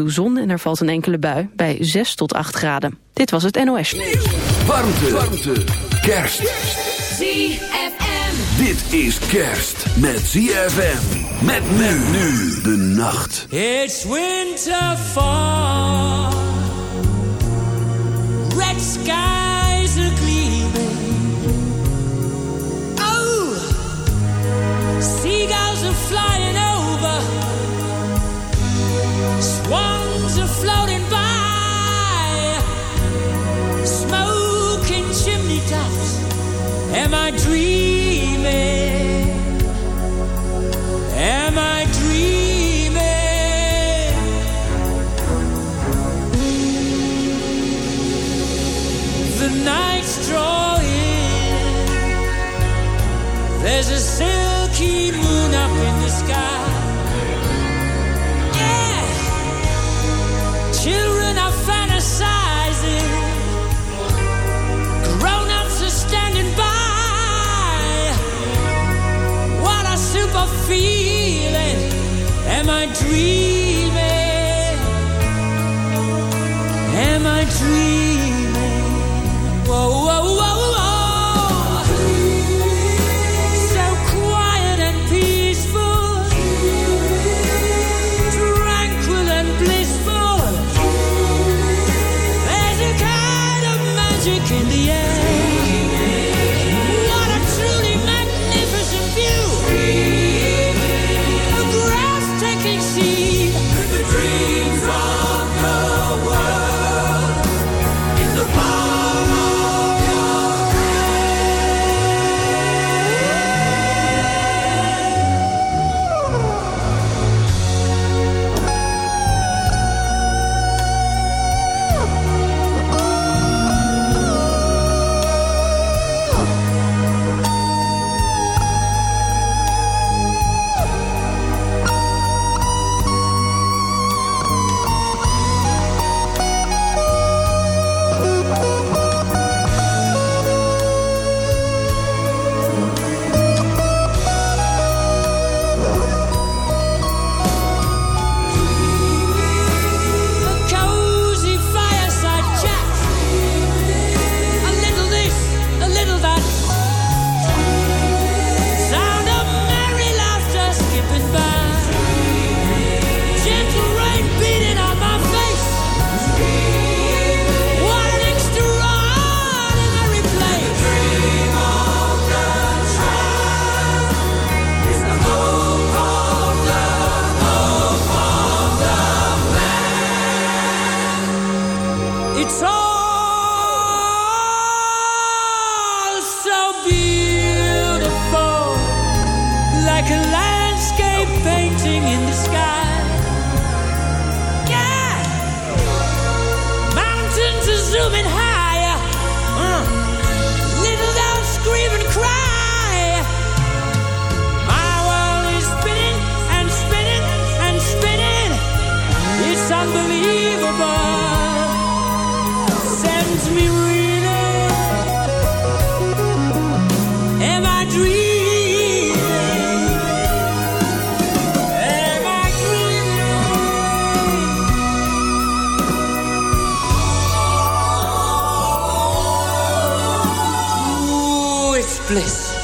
toe zon en er valt een enkele bui bij 6 tot 8 graden. Dit was het NOS. Warmte. Warmte. Kerst. ZFM. Dit is kerst met ZFM. Met men nu de nacht. It's winter fall. Red skies are gleaming. Oh. Seagulls are flying over. Ones are floating by, smoking chimney tops. Am I feeling? Am I dreaming? Am I dreaming? bliss.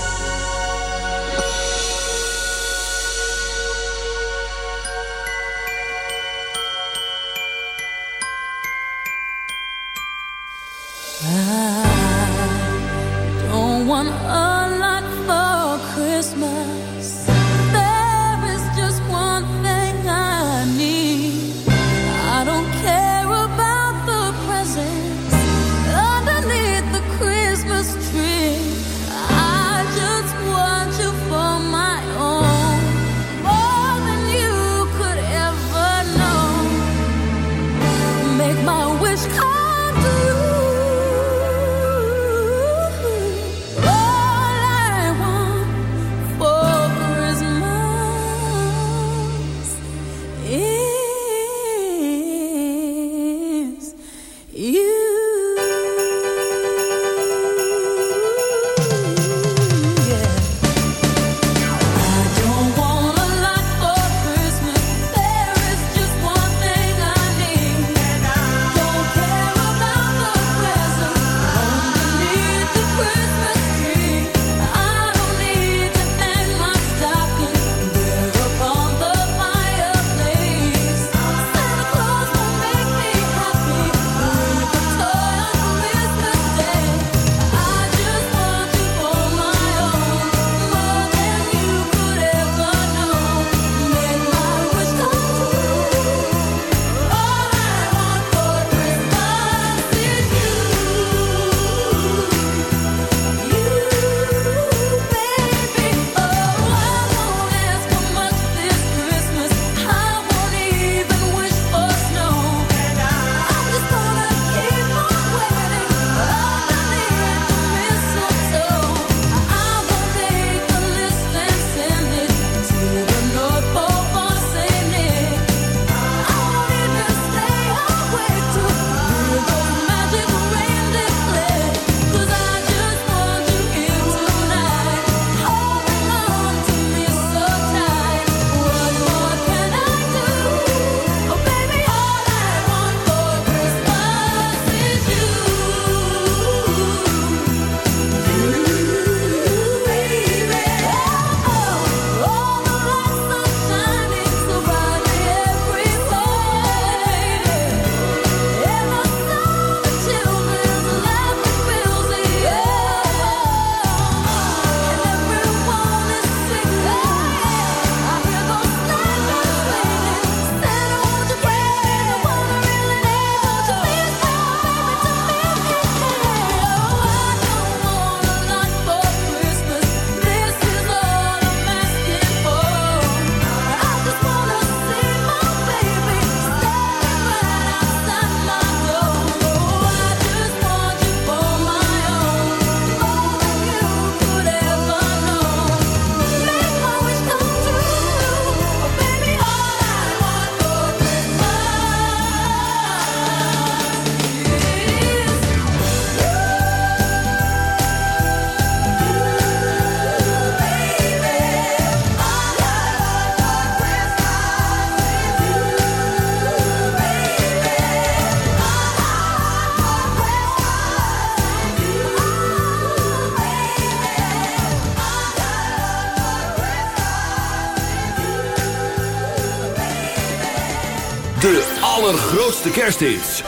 De kerst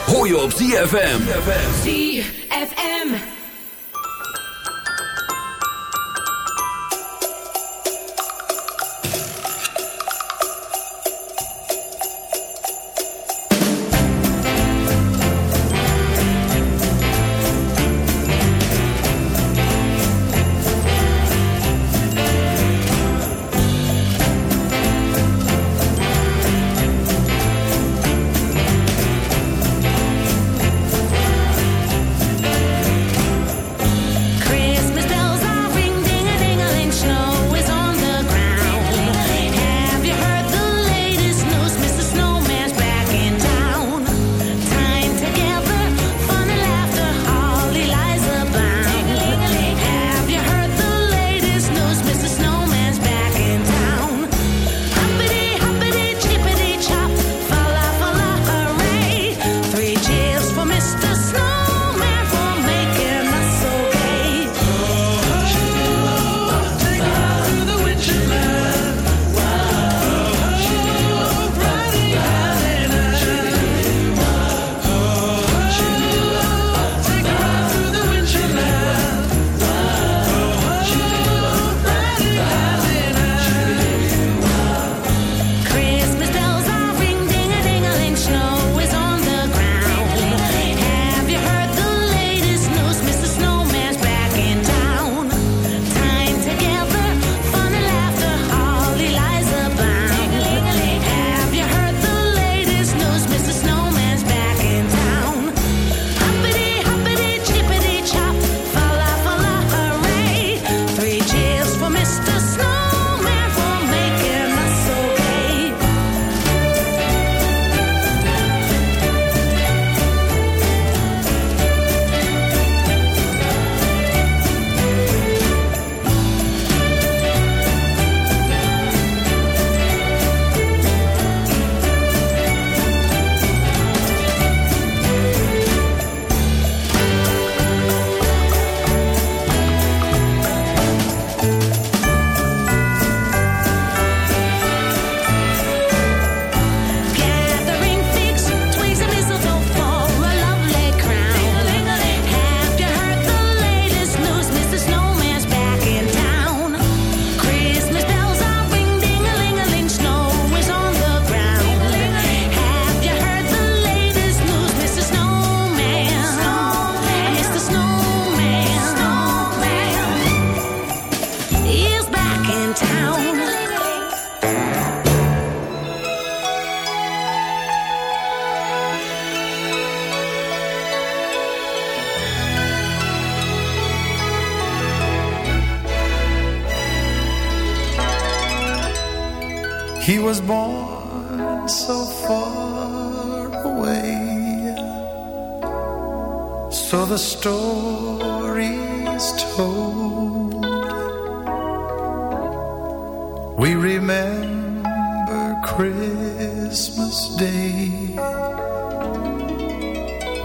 hoor je op ZFM. ZFM.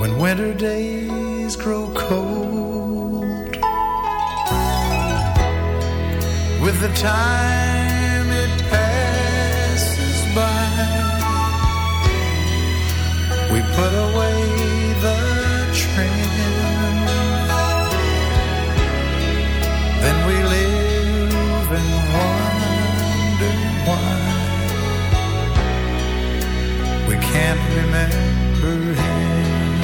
when winter days grow cold. With the time it passes by we put away remember him.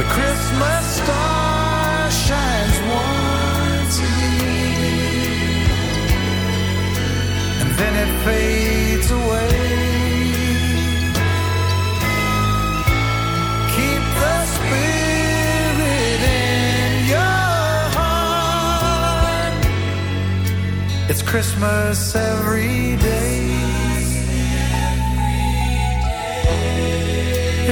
The Christmas star shines once a year, and then it fades away. Keep the spirit in your heart. It's Christmas every day.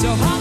So hop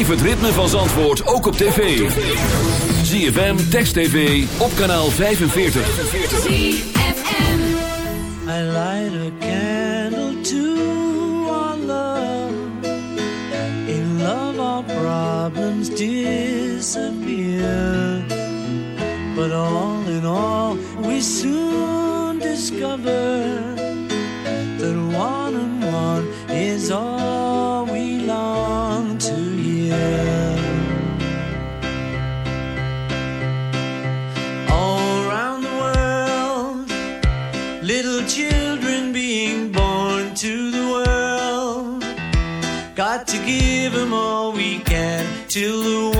Beleef het ritme van Zandvoort ook op tv. ZFM, Text TV, op kanaal 45. I light a candle to our love In love our problems disappear But all in all we soon discover That one and one is all To the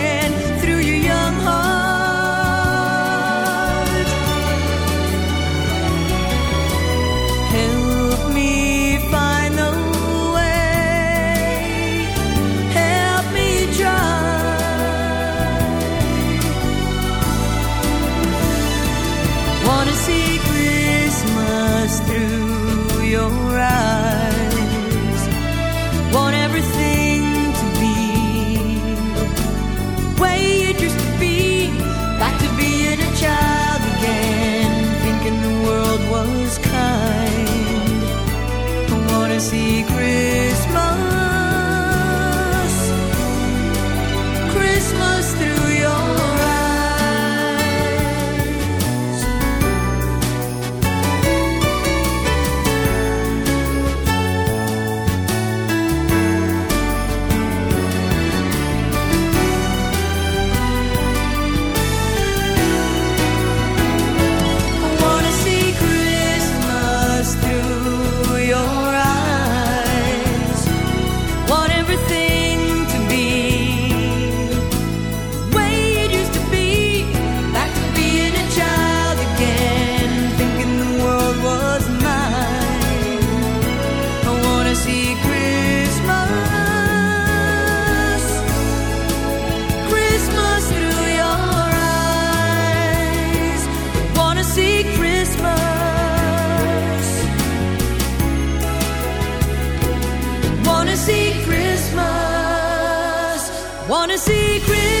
on a secret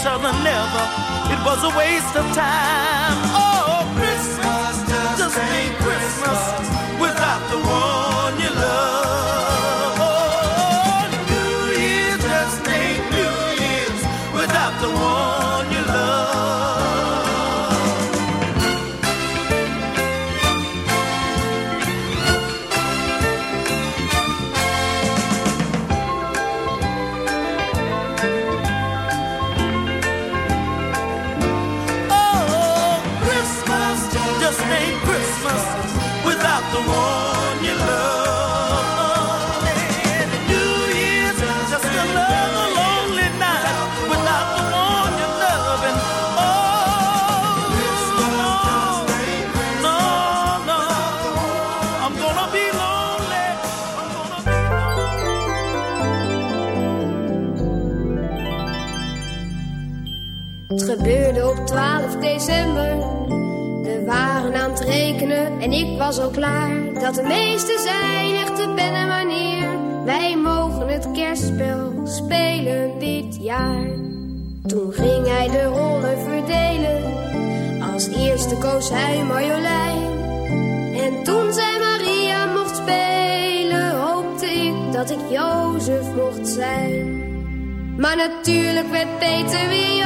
each other never. It was a waste of time. Oh. klaar dat de meesten zijn echte pennen wanneer. Wij mogen het kerstspel spelen dit jaar. Toen ging hij de rollen verdelen. Als eerste koos hij Marjolein. En toen zij Maria mocht spelen, hoopte ik dat ik Jozef mocht zijn. Maar natuurlijk werd Peter weer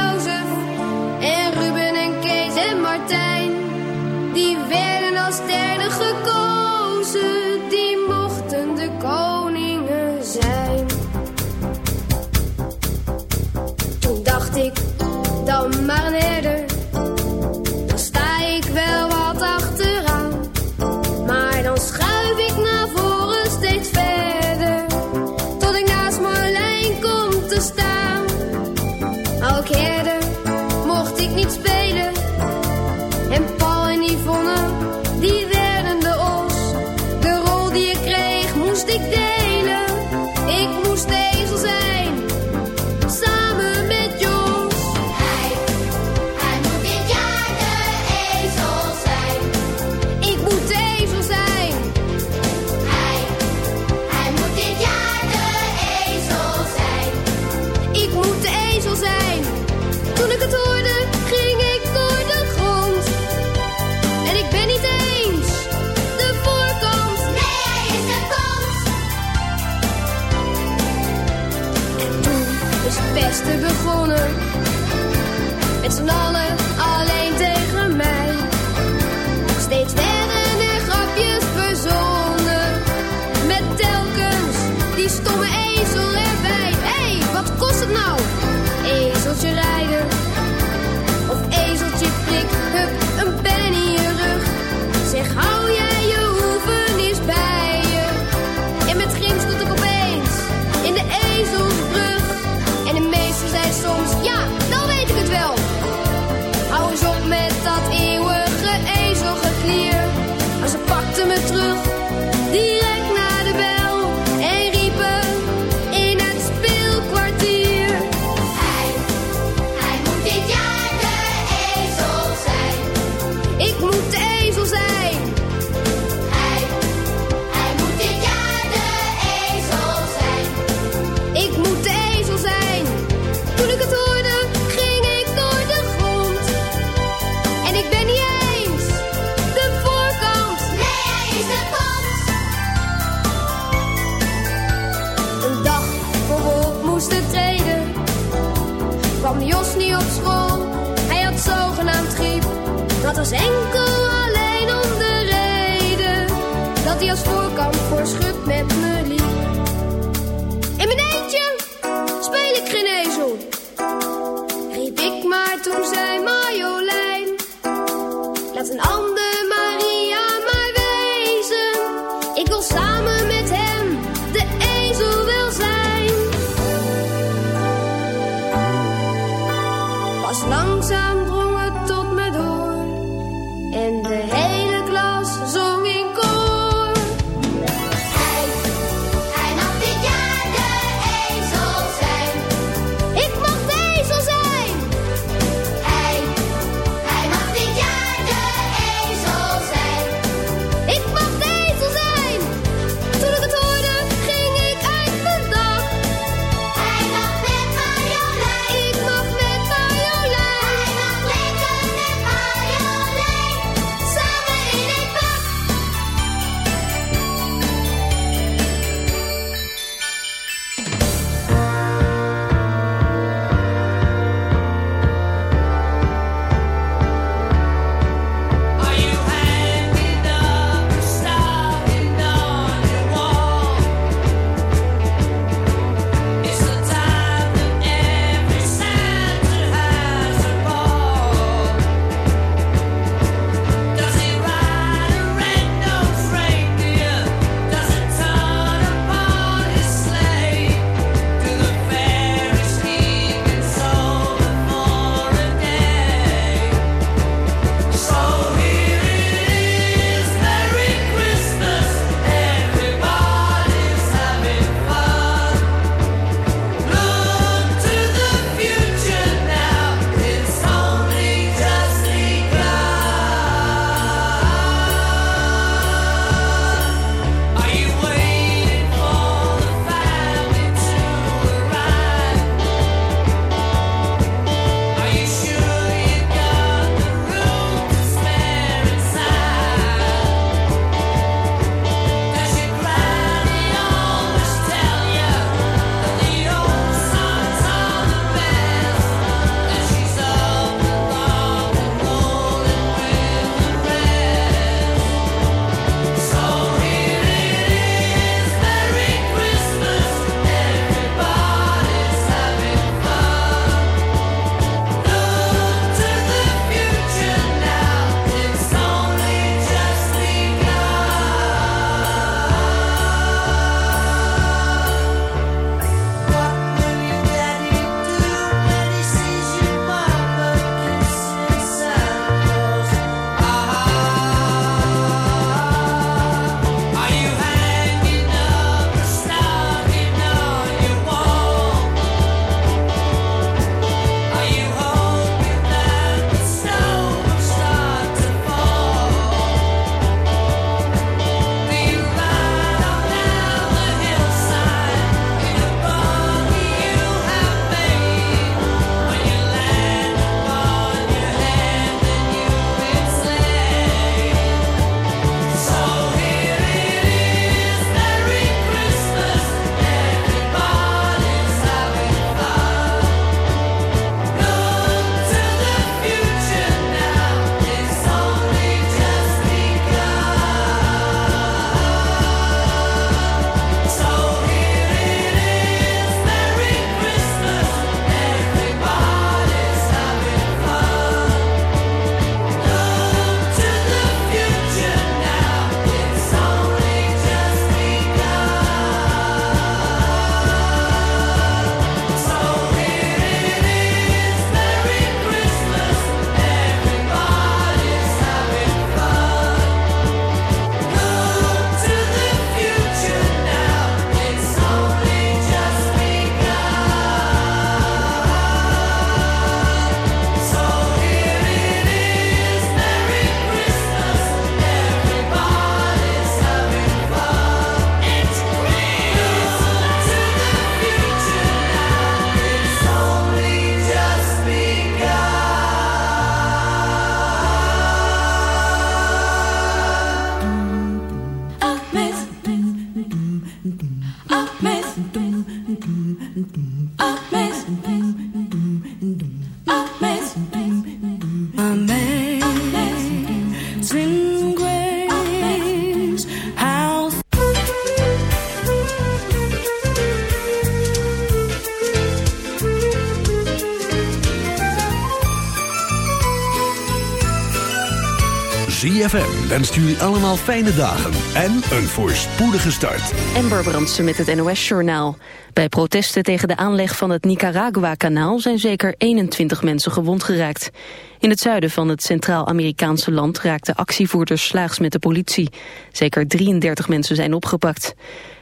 ZFM wenst jullie allemaal fijne dagen en een voorspoedige start. Amber Brandsen met het NOS-journaal. Bij protesten tegen de aanleg van het Nicaragua-kanaal... zijn zeker 21 mensen gewond geraakt. In het zuiden van het Centraal-Amerikaanse land... raakten actievoerders slaags met de politie. Zeker 33 mensen zijn opgepakt.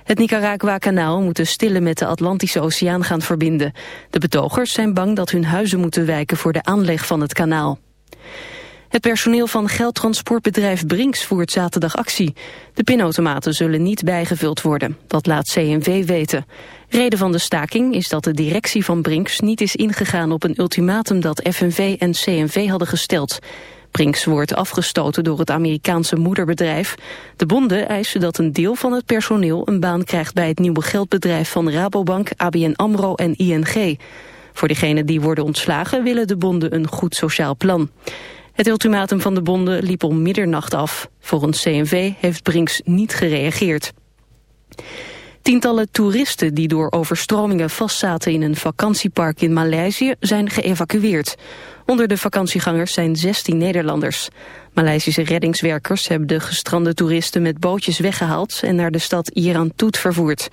Het Nicaragua-kanaal moet de Stille met de Atlantische Oceaan gaan verbinden. De betogers zijn bang dat hun huizen moeten wijken... voor de aanleg van het kanaal. Het personeel van geldtransportbedrijf Brinks voert zaterdag actie. De pinautomaten zullen niet bijgevuld worden. Dat laat CNV weten. Reden van de staking is dat de directie van Brinks niet is ingegaan op een ultimatum dat FNV en CNV hadden gesteld. Brinks wordt afgestoten door het Amerikaanse moederbedrijf. De bonden eisen dat een deel van het personeel een baan krijgt bij het nieuwe geldbedrijf van Rabobank, ABN AMRO en ING. Voor diegenen die worden ontslagen willen de bonden een goed sociaal plan. Het ultimatum van de bonden liep om middernacht af. Volgens CNV heeft Brinks niet gereageerd. Tientallen toeristen die door overstromingen vastzaten in een vakantiepark in Maleisië zijn geëvacueerd. Onder de vakantiegangers zijn 16 Nederlanders. Maleisische reddingswerkers hebben de gestrande toeristen met bootjes weggehaald en naar de stad Toet vervoerd.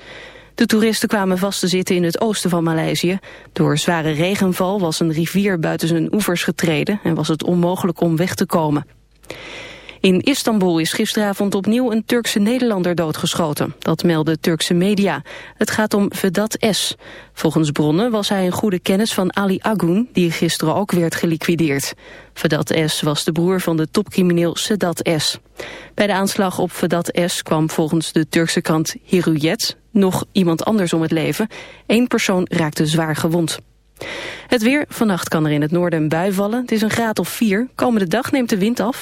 De toeristen kwamen vast te zitten in het oosten van Maleisië. Door zware regenval was een rivier buiten zijn oevers getreden en was het onmogelijk om weg te komen. In Istanbul is gisteravond opnieuw een Turkse Nederlander doodgeschoten. Dat melden Turkse media. Het gaat om Vedat S. Volgens bronnen was hij een goede kennis van Ali Agun, die gisteren ook werd geliquideerd. Vedat S. was de broer van de topcrimineel Sedat S. Bij de aanslag op Vedat S. kwam volgens de Turkse krant Hiruyet nog iemand anders om het leven. Eén persoon raakte zwaar gewond. Het weer, vannacht kan er in het noorden een bui vallen. Het is een graad of 4. Komende dag neemt de wind af.